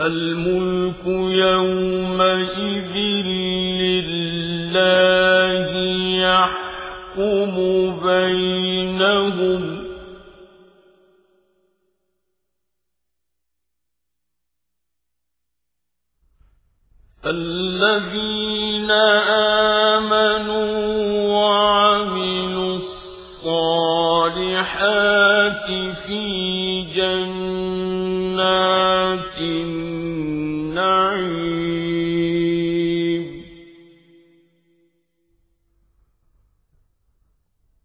الملك يومئذ لله يحكم بينهم. الذين آمنوا النعيم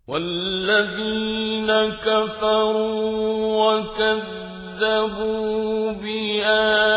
والذين كفروا وكذبوا بآياتنا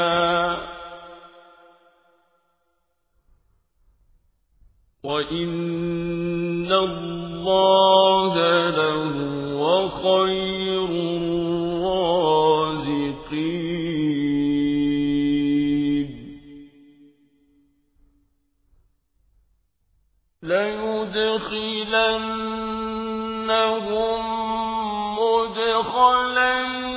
وإن الله لهو خير الرازقين ليدخلنهم مدخلا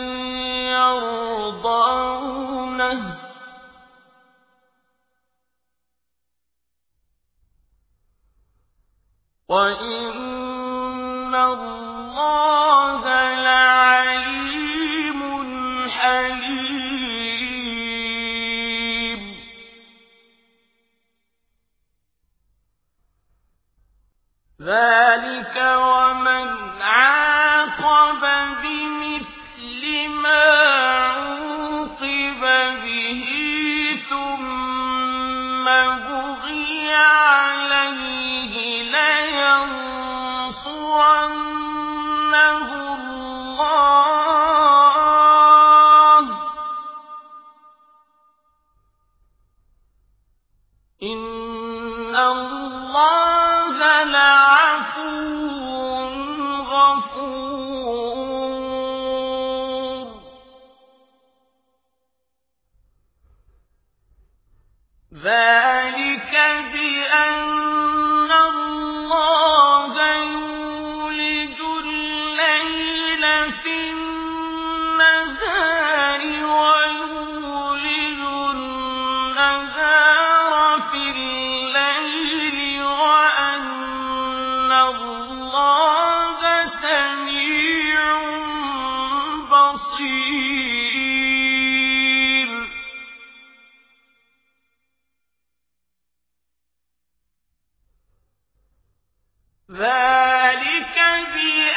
وإن الله لعليم حليم ذلك ومن عاقب بمثل ما عوقب به ثم بغي عليه إن الله لعفو غفور ذلك بأن الله يولج الليل في النهار ويولج النهار في الليل ذلك بأن